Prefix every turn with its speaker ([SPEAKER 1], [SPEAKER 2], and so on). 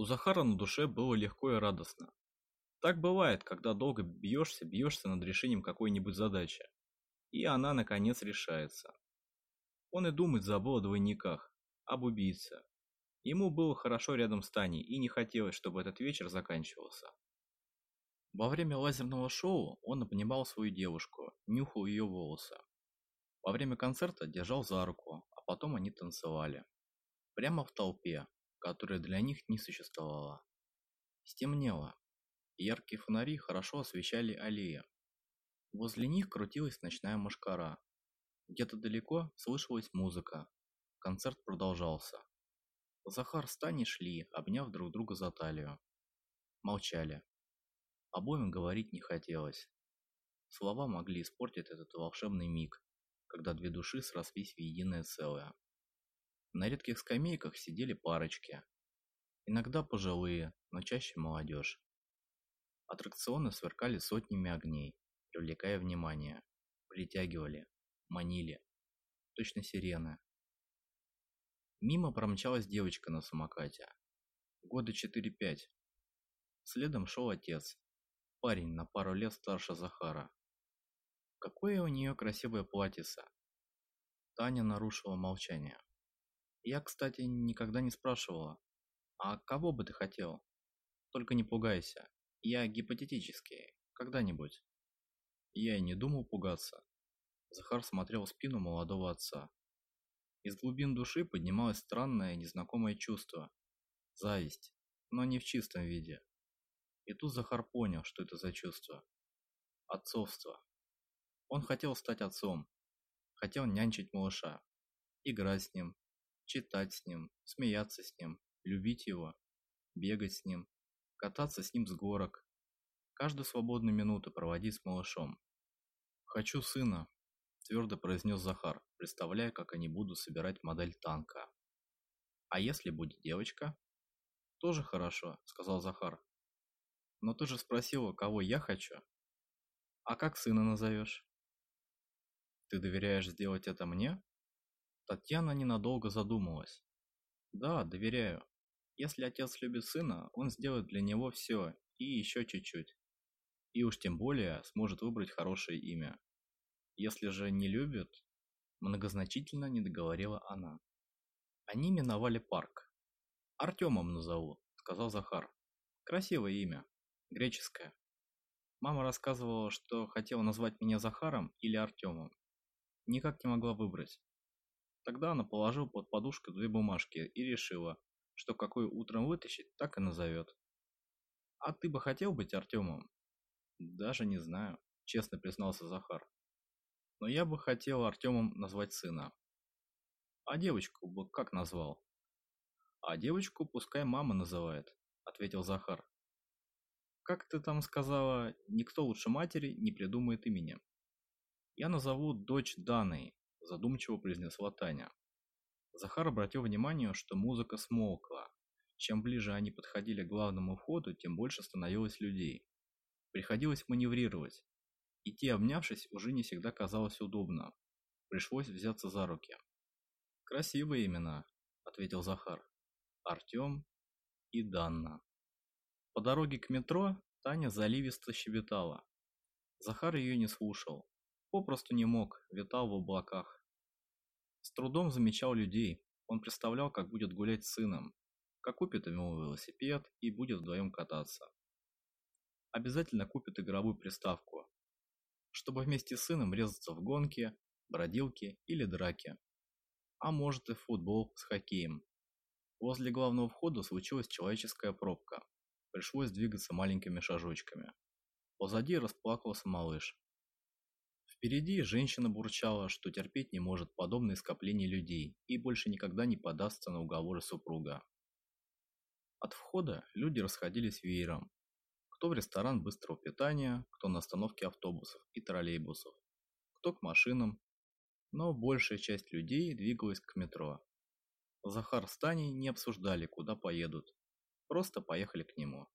[SPEAKER 1] У Захара на душе было легко и радостно. Так бывает, когда долго бьешься, бьешься над решением какой-нибудь задачи. И она, наконец, решается. Он и думать забыл о двойниках, об убийце. Ему было хорошо рядом с Таней, и не хотелось, чтобы этот вечер заканчивался. Во время лазерного шоу он обнимал свою девушку, нюхал ее волосы. Во время концерта держал за руку, а потом они танцевали. Прямо в толпе, которая для них не существовала. Стемнело. Яркие фонари хорошо освещали аллеи. Возле них крутилась ночная мушкара. Где-то далеко слышалась музыка. Концерт продолжался. Захар с Таней шли, обняв друг друга за талию. Молчали. Обоим говорить не хотелось. Слова могли испортить этот волшебный миг, когда две души срослись в единое целое. На редких скамейках сидели парочки. Иногда пожилые, но чаще молодежь. Аттракционы сверкали сотнями огней, привлекая внимание. Притягивали, манили. Точно сирены. Мимо промчалась девочка на самокате. Года 4-5. Следом шел отец. Парень на пару лет старше Захара. Какое у нее красивое платьице. Таня нарушила молчание. Я, кстати, никогда не спрашивала. А кого бы ты хотел? Только не пугайся. Я гипотетический. Когда-нибудь. Я и не думал пугаться. Захар смотрел в спину молодого отца. Из глубин души поднималось странное незнакомое чувство. Зависть, но не в чистом виде. И тут Захар понял, что это за чувство. Отцовство. Он хотел стать отцом. Хотел нянчить малыша. Играть с ним, читать с ним, смеяться с ним, любить его, бегать с ним, кататься с ним с горок, каждую свободную минуту проводить с малышом. «Хочу сына», – твердо произнес Захар, представляя, как они будут собирать модель танка. «А если будет девочка?» «Тоже хорошо», – сказал Захар. «Но ты же спросила, кого я хочу?» «А как сына назовешь?» «Ты доверяешь сделать это мне?» Татьяна ненадолго задумалась. Да, доверяю. Если отец любит сына, он сделает для него все и еще чуть-чуть. И уж тем более сможет выбрать хорошее имя. Если же не любит, многозначительно не договорила она. Они миновали парк. Артемом назову, сказал Захар. Красивое имя, греческое. Мама рассказывала, что хотела назвать меня Захаром или Артемом. Никак не могла выбрать. Тогда она положила под подушку две бумажки и решила, что какой утром вытащить, так и назовет. «А ты бы хотел быть Артемом?» «Даже не знаю», – честно признался Захар. «Но я бы хотел Артемом назвать сына». «А девочку бы как назвал?» «А девочку пускай мама называет», – ответил Захар. «Как ты там сказала, никто лучше матери не придумает имени». «Я назову дочь Даной, задумчиво произнесла Таня. Захар обратил внимание, что музыка смолкла. Чем ближе они подходили к главному входу, тем больше становилось людей. Приходилось маневрировать. Идти обнявшись уже не всегда казалось удобно. Пришлось взяться за руки. «Красивые имена», — ответил Захар. «Артем и Данна». По дороге к метро Таня заливисто щебетала. Захар ее не слушал. Попросту не мог, витал в облаках. С трудом замечал людей. Он представлял, как будет гулять с сыном, как купит ему велосипед и будет вдвоем кататься. Обязательно купит игровую приставку, чтобы вместе с сыном резаться в гонки, бродилки или драки. А может и футбол с хоккеем. Возле главного входа случилась человеческая пробка. Пришлось двигаться маленькими шажочками. Позади расплакался малыш. Впереди женщина бурчала, что терпеть не может подобное скопление людей и больше никогда не подастся на уговоры супруга. От входа люди расходились веером. Кто в ресторан быстрого питания, кто на остановке автобусов и троллейбусов, кто к машинам, но большая часть людей двигалась к метро. Захар с Таней не обсуждали, куда поедут, просто поехали к нему.